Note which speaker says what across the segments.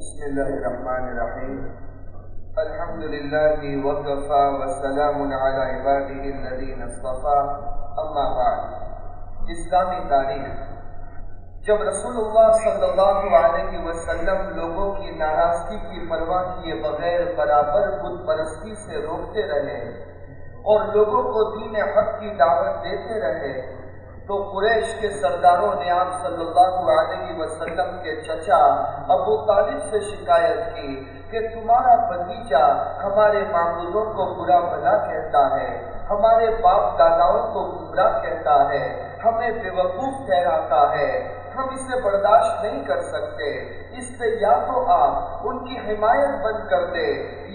Speaker 1: بسم الله الرحمن الرحيم. الحمد لله وكفى وسلام على عباده الذين اصطفى. اما بعد، اسلامی تاریخ. جب رسول اللہ صلی اللہ علیہ وسلم لوگوں کی ناراضگی کی پرواہ کیے بغیر برابر بت پرستی سے روکتے رہے اور لوگوں کو دین حق کی دعوت دیتے رہے تو قریش کے سرداروں نے آپ صلی اللہ علیہ وسلم کے چچا ابو طالب سے شکایت کی کہ تمہارا بھتیجا ہمارے معبودوں کو برا بھلا کہتا ہے، ہمارے باپ داداؤں کو گمراہ کہتا ہے، ہمیں بے وقوف ٹھہراتا ہے، ہم اسے برداشت نہیں کر سکتے۔ اس سے یا تو آپ ان کی حمایت بند کر دے،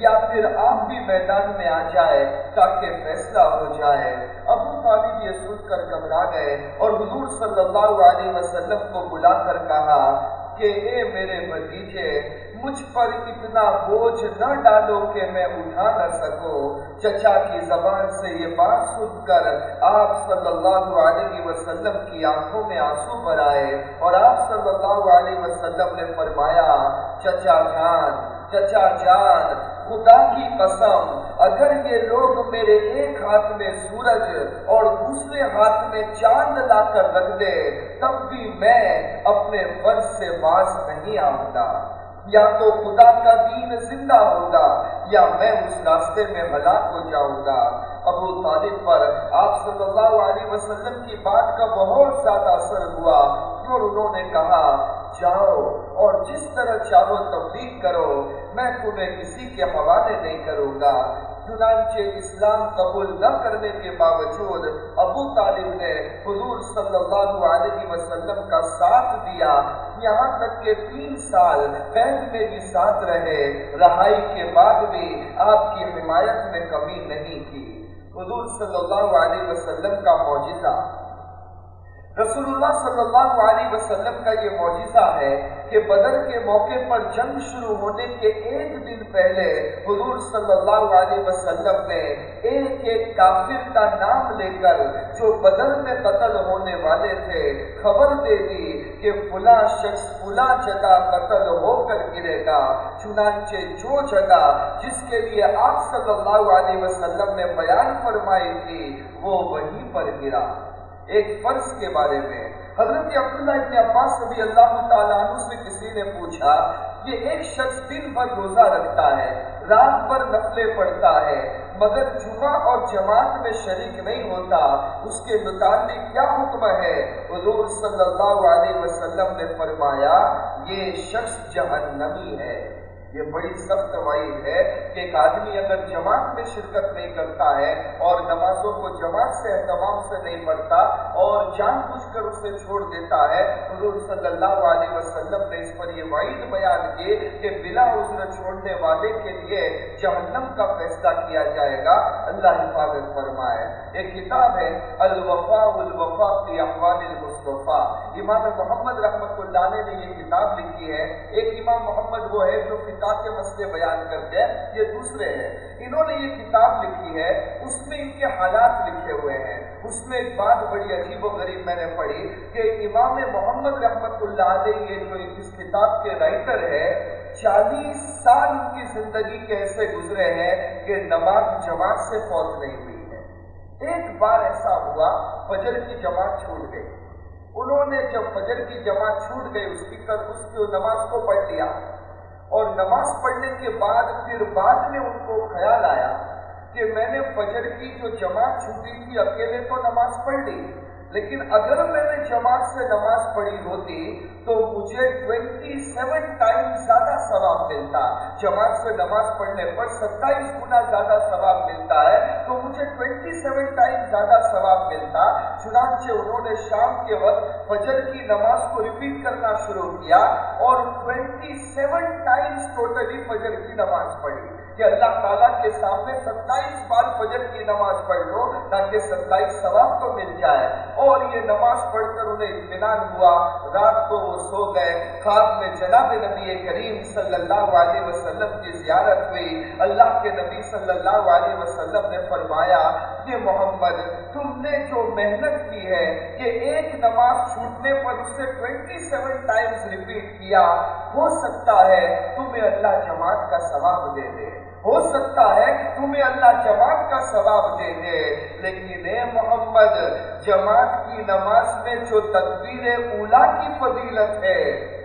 Speaker 1: یا پھر آپ بھی میدان میں آ جائے تاکہ فیصلہ ہو جائے۔ ابو طالب یہ سن کر گھبرا گئے اور حضور صلی اللہ علیہ وسلم کو بلا کر کہا کہ اے میرے بھتیجے، مجھ پر اتنا بوجھ نہ ڈالو کہ میں اٹھا نہ سکوں۔ چچا کی زبان سے یہ بات سن کر آپ صلی اللہ علیہ وسلم کی آنکھوں میں آنسو بھر آئے اور آپ صلی اللہ علیہ وسلم نے فرمایا، چچا جان چچا جان، خدا کی قسم اگر یہ لوگ میرے ایک ہاتھ میں سورج اور دوسرے ہاتھ میں چاند لا کر رکھ دے، تب بھی میں اپنے فرض سے باز نہیں آؤں گا یا تو خدا کا دین زندہ ہوگا، یا میں اس راستے میں ہلاک ہو جاؤں گا۔ ابو طالب پر آپ صلی اللہ علیہ وسلم کی بات کا بہت زیادہ اثر ہوا۔ اور انہوں نے کہا، جاؤ اور جس طرح چاہو تبلیغ کرو، میں تمہیں کسی کے حوالے نہیں کروں گا۔ چنانچہ اسلام قبول نہ کرنے کے باوجود ابو طالب نے حضور صلی اللہ علیہ وسلم کا ساتھ دیا۔ یہاں تک کہ تین سال قید میں بھی ساتھ رہے، رہائی کے بعد بھی آپ کی حمایت میں کمی نہیں کی حضور صلی اللہ علیہ وسلم کا معجزہ رسول اللہ صلی اللہ علیہ وسلم کا یہ معجزہ ہے کہ بدر کے موقع پر جنگ شروع ہونے کے ایک دن پہلے حضور صلی اللہ علیہ وسلم نے ایک ایک کافر کا نام لے کر جو بدر میں قتل ہونے والے تھے، خبر دے دی کہ فلاں شخص فلاں جگہ قتل ہو کر گرے گا۔ چنانچہ جو جگہ جس کے لیے آپ صلی اللہ علیہ وسلم نے بیان فرمائی تھی، وہ وہیں پر گرا۔ ایک فرض کے بارے میں، حضرت عبداللہ ابن عباس رضی اللہ تعالیٰ عنہ سے کسی نے پوچھا، یہ ایک شخص دن بھر روزہ رکھتا ہے، رات بھر نفلے پڑھتا ہے، مگر جمعہ اور جماعت میں شریک نہیں ہوتا، اس کے متعلق کیا حکم ہے؟ حضور صلی اللہ علیہ وسلم نے فرمایا، یہ شخص جہنمی ہے۔ یہ بڑی سخت وعید ہے کہ ایک آدمی اگر جماعت میں شرکت نہیں کرتا ہے اور نمازوں کو جماعت سے اہتمام سے نہیں پڑھتا اور جان بوجھ کر اسے چھوڑ دیتا ہے، حضور صلی اللہ علیہ وسلم نے اس پر یہ وعید بیان کی کہ بلا عذر چھوڑنے والے کے لیے جہنم کا فیصلہ کیا جائے گا۔ اللہ حفاظت فرمائے۔ ایک کتاب ہے الوفا الوفا فی احوال المصطفیٰ۔ امام محمد رحمت اللہ نے یہ کتاب لکھی ہے. ایک امام محمد وہ ہے جو فتا کے مسئلے بیان کرتے ہیں، یہ دوسرے ہیں. انہوں نے یہ کتاب لکھی ہے، اس میں ان کے حالات لکھے ہوئے ہیں. اس میں ایک بات بڑی عجیب و غریب میں نے پڑھی کہ امام محمد رحمت اللہ علیہ یہ جو اس کتاب کے رائٹر ہے، چالیس سال ان کی زندگی کیسے گزرے ہیں کہ نماز جماعت سے فوت نہیں ہوئی ہے۔ ایک بار ایسا ہوا، فجر کی جماعت چھوٹ گئی۔ انہوں نے جب فجر کی جماعت چھوٹ گئی، اس کی اس کی نماز کو پڑھ لیا۔ اور نماز پڑھنے کے بعد پھر بعد میں ان کو خیال آیا کہ میں نے فجر کی جو جماعت چھوٹی تھی، اکیلے تو نماز پڑھ لی۔ لیکن اگر میں نے جماعت سے نماز پڑھی ہوتی تو مجھے ٹوینٹی سیون ٹائم زیادہ ثواب ملتا۔ جماعت سے نماز پڑھنے پر ستائیس گنا زیادہ ثواب ملتا ہے تو مجھے ٹوینٹی سیون ٹائم زیادہ ثواب ملتا۔ چنانچہ انہوں نے شام کے وقت فجر کی نماز کو ریپیٹ کرنا شروع کیا اور ٹوینٹی سیون ٹائمز ٹوٹلی فجر کی نماز پڑھی۔ کہ اللہ تعالیٰ کے سامنے ستائیس بار فجر کی نماز پڑھ لو تاکہ ستائیس ثواب تو مل جائے۔ اور یہ نماز پڑھ کر انہیں اطمینان ہوا، رات کو وہ سو گئے، خواب میں جناب نبی کریم صلی اللہ علیہ وسلم کی زیارت ہوئی۔ اللہ کے نبی صلی اللہ علیہ وسلم نے فرمایا کہ محمد، تم نے جو محنت کی ہے کہ ایک نماز چھوٹنے پر اسے ٹوینٹی سیون ٹائمز ریپیٹ کیا، ہو سکتا ہے تمہیں اللہ جماعت کا ثواب دے دے۔ ہو سکتا ہے تمہیں اللہ جماعت کا ثواب دے دے، لیکن اے محمد، جماعت کی نماز میں جو تدبیر اولا کی فضیلت ہے،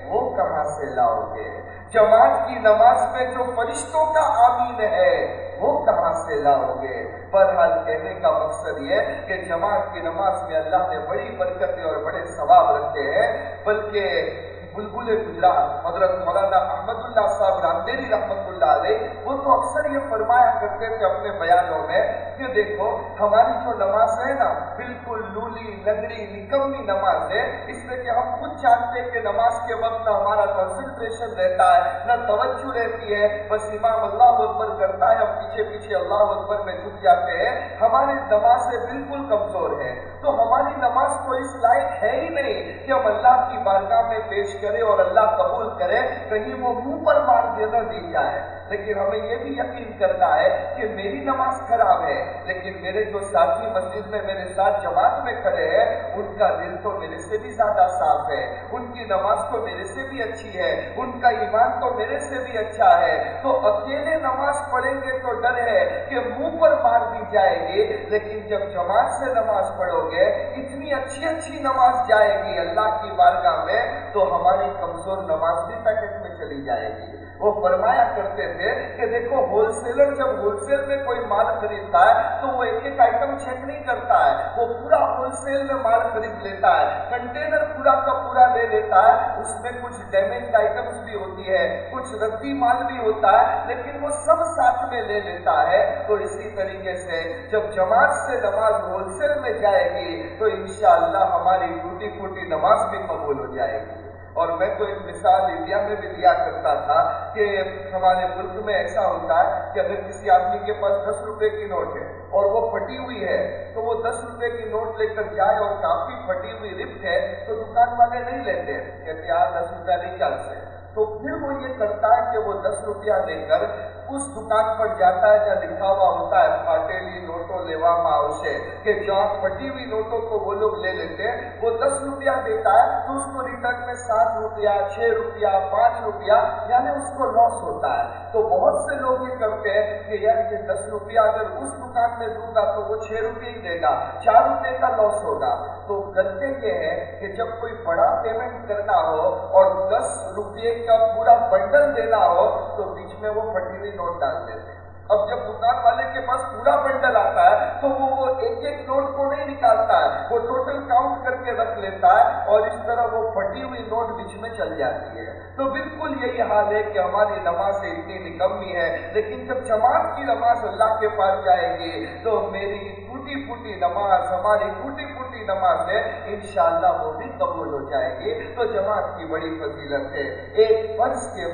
Speaker 1: وہ کہاں سے لاؤ گے؟ جماعت کی نماز میں جو فرشتوں کا آمین ہے، وہ کہاں سے لاؤ گے؟ بہرحال کہنے کا مقصد یہ کہ جماعت کی نماز میں اللہ نے بڑی برکتیں اور بڑے ثواب رکھے ہیں، بلکہ بلبل گجرات حضرت مولانا احمد اللہ صاحب راندیری رحمت اللہ علیہ، وہ تو اکثر یہ فرمایا کرتے تھے اپنے بیانوں میں کہ دیکھو، ہماری جو نماز ہے نا، بالکل لولی، لنگڑی، نکمی نماز ہے۔ اس میں کہ ہم خود جانتے ہیں کہ نماز کے وقت نہ ہمارا کنسنٹریشن رہتا ہے، نہ توجہ رہتی ہے۔ بس امام اللہ اکبر کرتا ہے، ہم پیچھے پیچھے اللہ اکبر میں جھک جاتے ہیں۔ ہماری نماز سے بالکل کمزور ہے۔ تو ہماری نماز تو اس لائق ہے ہی نہیں کہ ہم اللہ کی بارگاہ میں پیش کرے اور اللہ قبول کرے کہیں وہ منہ پر مار دینا دی جائے لیکن ہمیں یہ بھی یقین کرنا ہے کہ میری نماز خراب ہے، لیکن میرے جو ساتھی مسجد میں میرے ساتھ جماعت میں کھڑے ہیں، ان کا دل تو میرے سے بھی زیادہ صاف ہے، ان کی نماز تو میرے سے بھی اچھی ہے، ان کا ایمان تو میرے سے بھی اچھا ہے۔ تو اکیلے نماز پڑھیں گے تو ڈر ہے کہ منہ پر مار دی جائے گی، لیکن جب جماعت سے نماز پڑھو گے، اتنی اچھی اچھی نماز جائے گی اللہ کی بارگاہ میں، تو ہماری کمزور نماز بھی پیکٹ میں چلی جائے گی۔ وہ فرمایا کرتے تھے کہ دیکھو ہول سیلر جب ہول سیل میں کوئی مال خریدتا ہے تو وہ ایک ایک آئٹم چیک نہیں کرتا ہے، وہ پورا ہول سیل میں مال خرید لیتا ہے کنٹینر پورا کا پورا لے لیتا ہے، اس میں کچھ ڈیمیج آئٹمس بھی ہوتی ہے، کچھ ردی مال بھی ہوتا ہے، لیکن وہ سب ساتھ میں لے لیتا ہے۔ تو اسی طریقے سے جب جماعت سے نماز ہول سیل میں جائے گی تو انشاءاللہ ہماری ٹوٹی پھوٹی نماز بھی قبول ہو جائے گی۔ اور میں تو ایک مثال انڈیا میں بھی دیا کرتا تھا کہ ہمارے ملک میں ایسا ہوتا ہے کہ اگر کسی آدمی کے پاس دس روپے کی نوٹ ہے اور وہ پھٹی ہوئی ہے، تو وہ دس روپے کی نوٹ لے کر جائے اور کافی پھٹی ہوئی رفٹ ہے، تو دکان والے نہیں لیتے، کہتے یار دس روپیہ نہیں چل سے تو پھر وہ یہ کرتا ہے کہ وہ دس روپیہ لے کر اس دکان پر جاتا ہے جہاں لکھا ہوا ہوتا ہے، پھاٹیلی نوٹو لیوا ماؤشے کہ جہاں پھٹی ہوئی نوٹوں کو وہ لوگ لے لیتے ہیں، وہ دس روپیہ دیتا ہے، تو اس کو ریٹرن میں سات روپیہ، چھ روپیہ، پانچ روپیہ یعنی اس کو لاس ہوتا ہے۔ تو بہت سے لوگ یہ کرتے ہیں کہ یار یہ دس روپیہ اگر اس دکان میں دوں گا تو وہ چھ روپیے ہی دے گا، چار روپے کا لاس ہوگا۔ تو کرتے یہ ہے کہ جب کوئی بڑا پیمنٹ کرنا ہو اور دس روپیے کا پورا بنڈل دینا ہو، تو بیچ میں وہ پھٹی ہوئی نوٹ ڈال دیتے ہیں اب جب دکان والے کے پاس پورا بنڈل آتا ہے تو وہ ایک ایک نوٹ کو نہیں نکالتا ہے وہ ٹوٹل کاؤنٹ کر کے رکھ لیتا ہے اور اس طرح وہ پھٹی ہوئی نوٹ بیچ میں چل جاتی ہے تو بالکل یہی حال ہے کہ ہماری نماز اتنی نکمی ہے لیکن جب جماعت کی نماز اللہ کے پاس جائے گی تو میری ٹوٹی پھوٹی نماز ہماری ٹوٹی پھوٹی نماز ہے، انشاءاللہ وہ بھی قبول ہو جائے گی۔ تو جماعت کی بڑی فضیلت ہے، ایک فرض کے،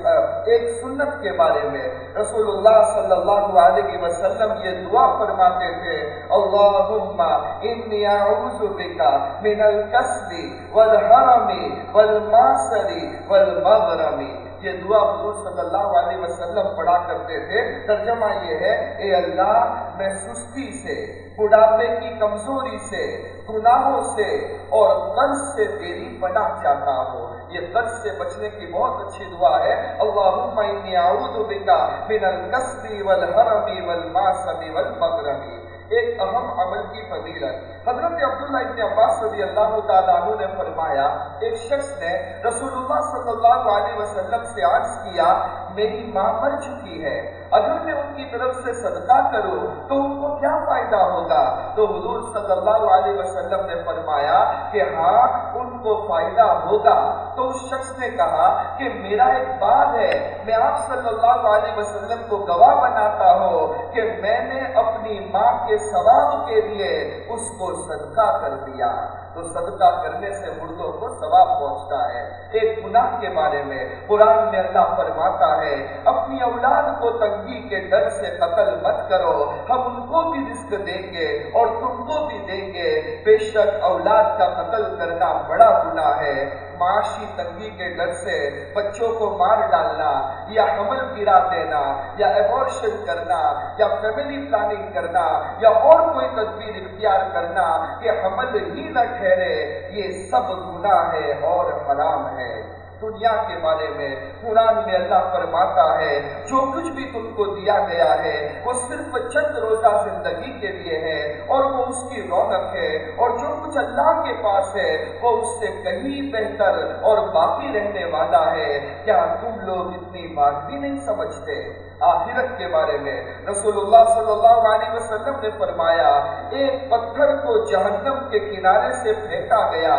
Speaker 1: ایک سنت کے بارے میں۔ رسول اللہ صلی اللہ علیہ وسلم یہ دعا فرماتے تھے، اللہم انی اعوذ بکا من الکسل والحرم والماسر والمغرم. یہ دعا حضور صلی اللہ علیہ وسلم پڑھا کرتے تھے۔ ترجمہ یہ ہے، اے اللہ میں سستی سے بڑھاپے کی کمزوری سے، گناہوں سے اور قرض سے تیری پناہ چاہتا ہوں۔ یہ قرض سے بچنے کی بہت اچھی دعا ہے۔ اللہم انی اعوذ بکا من القصد والحرم والماسر والمغرم ایک اہم عمل کی فضیلت۔ حضرت عبداللہ ابن عباس رضی اللہ تعالیٰ عنہ نے فرمایا، ایک شخص نے رسول اللہ صلی اللہ علیہ وسلم سے عرض کیا، میری ماں مر چکی ہے، اگر میں ان کی طرف سے صدقہ کروں تو ان کو کیا فائدہ ہوگا؟ تو حضور صلی اللہ علیہ وسلم نے فرمایا کہ ہاں ان کو فائدہ ہوگا۔ تو اس شخص نے کہا کہ میرا ایک بات ہے، میں آپ صلی اللہ علیہ وسلم کو گواہ بناتا ہوں کہ میں نے اپنی ماں کے ثواب کے لیے اس کو صدقہ کر دیا۔ تو صدقہ کرنے سے مردوں کو ثواب پہنچتا ہے۔ ایک گناہ کے بارے میں قرآن میں اللہ فرماتا ہے، اپنی اولاد کو تنگی کے ڈر سے قتل مت کرو، ہم ان کو بھی رزق دیں گے اور تم کو بھی دیں گے۔ بے شک اولاد کا قتل کرنا بڑا گناہ ہے۔ معاشی تنگی کے ڈر سے بچوں کو مار ڈالنا یا حمل گرا دینا یا ایبورشن کرنا یا فیملی پلاننگ کرنا یا اور کوئی تدبیر اختیار کرنا کہ حمل ہی نہ ٹھہرے یہ سب گناہ ہے اور حرام ہے۔ دنیا کے بارے میں قرآن میں اللہ فرماتا ہے، جو کچھ بھی تم کو دیا گیا ہے، وہ صرف چند روزہ زندگی کے لیے ہے اور وہ اس کی رونق ہے اور جو کچھ اللہ کے پاس ہے، وہ اس سے کہیں بہتر اور باقی رہنے والا ہے۔ کیا تم لوگ اتنی بات بھی نہیں سمجھتے؟ آخرت کے بارے میں رسول اللہ صلی اللہ علیہ وسلم نے فرمایا، ایک پتھر کو جہنم کے کنارے سے پھینکا گیا۔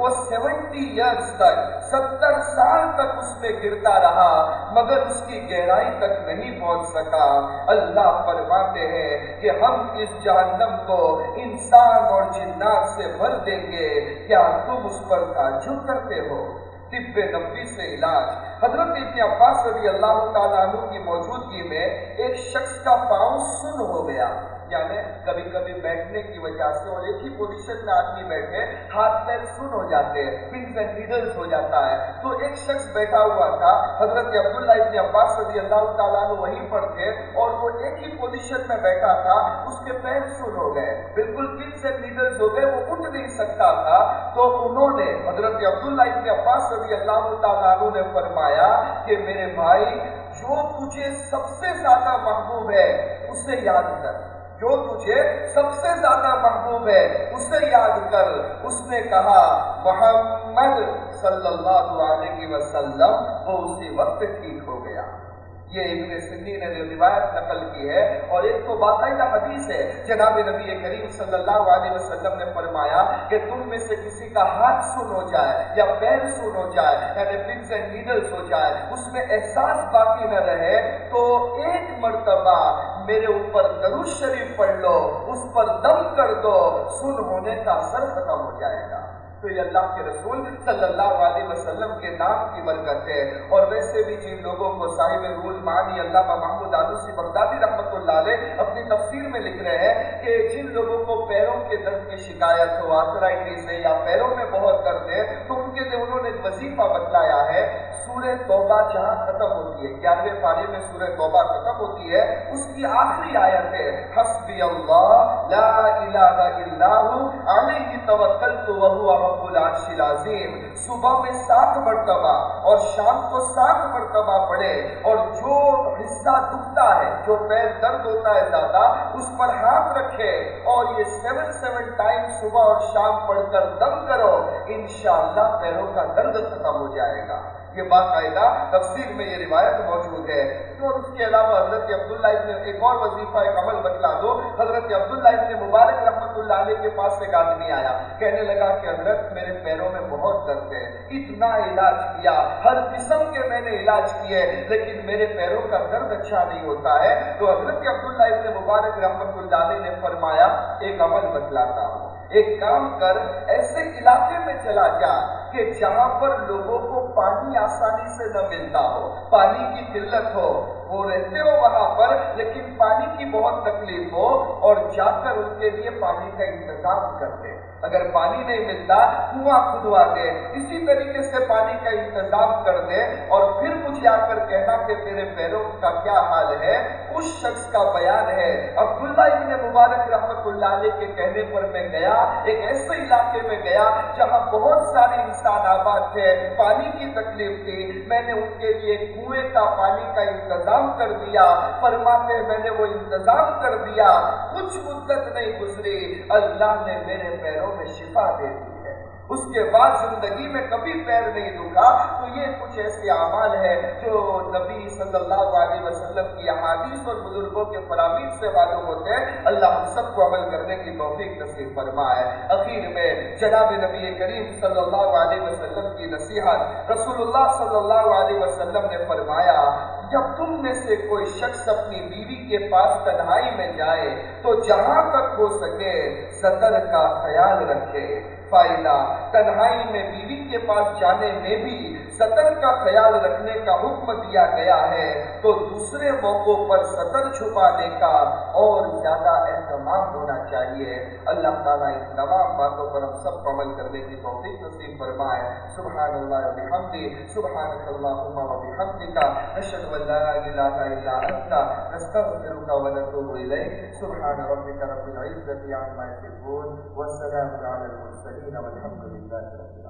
Speaker 1: وہ سیونٹی ایئرس تک، ستر سال تک اس میں گرتا رہا، مگر اس کی گہرائی تک نہیں پہنچ سکا۔ اللہ فرماتے ہیں کہ ہم اس جہنم کو انسان اور جنات سے بھر دیں گے۔ کیا تم اس پر تعجب کرتے ہو؟ طب نبی سے علاج۔ حضرت ابن عباس رضی اللہ تعالیٰ عنہ کی موجودگی میں ایک شخص کا پاؤں سن ہو گیا۔ یعنی کبھی کبھی بیٹھنے کی وجہ سے اور ایک ہی پوزیشن میں آدمی بیٹھے، ہاتھ پیر سن ہو جاتے ہیں پنس اینڈ نیڈلز ہو جاتا ہے۔ تو ایک شخص بیٹھا ہوا تھا، حضرت عبداللہ ابن عباس رضی اللہ تعالیٰ عنہ وہیں پر تھے اور وہ ایک ہی پوزیشن میں بیٹھا تھا، اس کے پیر سن ہو گئے۔ بالکل پنس اینڈ نیڈلز ہو گئے، وہ اٹھ نہیں سکتا تھا۔ تو انہوں نے، حضرت عبداللہ ابن عباس رضی اللہ تعالیٰ نے فرمایا کہ میرے بھائی، جو تجھے سب سے زیادہ محبوب ہے، اسے یاد کر۔ جو تجھے سب سے زیادہ محبوب ہے، اسے یاد کر۔ اس نے کہا، محمد صلی اللہ علیہ وسلم، وہ اسی وقت ٹھیک ہو گیا. یہ ابن سندی نے روایت نقل کی ہے، اور ایک تو باقاعدہ حدیث ہے، جناب نبی کریم صلی اللہ علیہ وسلم نے فرمایا کہ تم میں سے کسی کا ہاتھ سن ہو جائے یا پیر سن ہو جائے یعنی پنس اینڈ نیڈلز ہو جائے، اس میں احساس باقی نہ رہے، تو ایک مرتبہ میرے اوپر دروش شریف پڑھ لو، اس پر دم کر دو سن ہونے کا اثر ختم ہو جائے گا۔ تو یہ اللہ کے رسول صلی اللہ علیہ وسلم کے نام کی برکت ہے۔ اور ویسے بھی جن لوگوں کو صاحب رول مانی اللہ محمود آلوسی بغدادی رحمت اللہ علیہ اپنی تفسیر میں لکھ رہے ہیں کہ جن لوگوں کو پیروں کے درد کی شکایت ہو آرترائٹس ہے یا پیروں میں بہت درد ہے، تو ان کے لیے انہوں نے وظیفہ بتلایا ہے، سورہ توبہ جہاں ختم ہوتی ہے، گیارہویں پارے میں سورہ توبہ ختم ہوتی ہے، اس کی آخری آیت ہے، حسبی اللہ، لا الہ الا ہو، علیہ توکلت وہو رب العرش العظیم۔ صبح میں سات مرتبہ اور شام کو سات مرتبہ پڑھے اور جو حصہ دکھتا ہے، جو پیر درد ہوتا ہے زیادہ، اس پر ہاتھ رکھے اور یہ سیون سیون ٹائم صبح اور شام پڑھ کر دم کرو، انشاءاللہ پیروں کا درد ختم ہو جائے گا۔ یہ باقاعدہ تفسیر میں یہ روایت موجود ہے۔ اور اس کے علاوہ حضرت عبداللہ ابن ایک اور وظیفہ، ایک عمل بتلا دو۔ حضرت عبداللہ ابن مبارک رحمت اللہ علیہ کے پاس ایک آدمی آیا، کہنے لگا کہ حضرت، میرے پیروں میں بہت درد ہے، اتنا علاج کیا، ہر قسم کے میں نے علاج کیے، لیکن میرے پیروں کا درد اچھا نہیں ہوتا ہے۔ تو حضرت عبداللہ ابن مبارک رحمت اللہ علیہ نے فرمایا، ایک عمل بتلاتا ہوں۔ ایک کام کر، ایسے علاقے میں چلا جا کہ جہاں پر لوگوں کو پانی آسانی سے نہ ملتا ہو، پانی کی قلت ہو۔ وہ رہتے ہو وہاں پر، لیکن پانی کی بہت تکلیف ہو اور جا کر ان کے لیے پانی کا انتظام کر دے اگر پانی نہیں ملتا، کنواں کھدوا دے۔ اسی طریقے سے پانی کا انتظام کر دے اور پھر مجھے آ کر کہنا کہ تیرے پیروں کا کیا حال ہے؟ اس شخص کا بیان ہے۔ عبداللہ ابن مبارک رحمت اللہ علیہ کے کہنے پر میں گیا، ایک ایسے علاقے میں گیا جہاں بہت سارے انسان آباد تھے۔ پانی کی تکلیف تھی۔ میں نے ان کے لیے کنویں کا پانی کا انتظام کر دیا۔ فرماتے میں نے وہ انتظام کر دیا۔ کچھ مدت نہیں گزری۔ اللہ نے میرے پیروں میں شفا دے دی۔ اس کے بعد زندگی میں کبھی پیر نہیں دکھا تو یہ کچھ ایسے اعمال ہے جو نبی صلی اللہ علیہ وسلم کی احادیث اور بزرگوں کے فرامین سے معلوم ہوتے ہیں۔ اللہ ہم سب کو عمل کرنے کی توفیق نصیب فرمائے۔ اخیر میں جناب نبی کریم صلی اللہ علیہ وسلم کی نصیحت رسول اللہ صلی اللہ علیہ وسلم نے فرمایا، جب تم میں سے کوئی شخص اپنی بیوی کے پاس تنہائی میں جائے، تو جہاں تک ہو سکے سطر کا خیال رکھے۔ فائدہ تنہائی میں بیوی کے پاس جانے میں بھی سطر کا خیال رکھنے کا حکم دیا گیا ہے، تو دوسرے موقعوں پر سطر چھپانے کا اور زیادہ اہتمام ہونا چاہیے۔ اللہ تعالیٰ ان تمام باتوں پر ہم سب کو عمل کرنے کی توفیق نصیب فرمائے۔ سبحان اللہ و بحمدی سبحان اللہم و بحمدک نشهد ان لا اله الا انت نستغفرك ونتوب اليك سبحان ربك رب العزة عما يصفون والسلام على المرسلين والحمد لله رب العالمين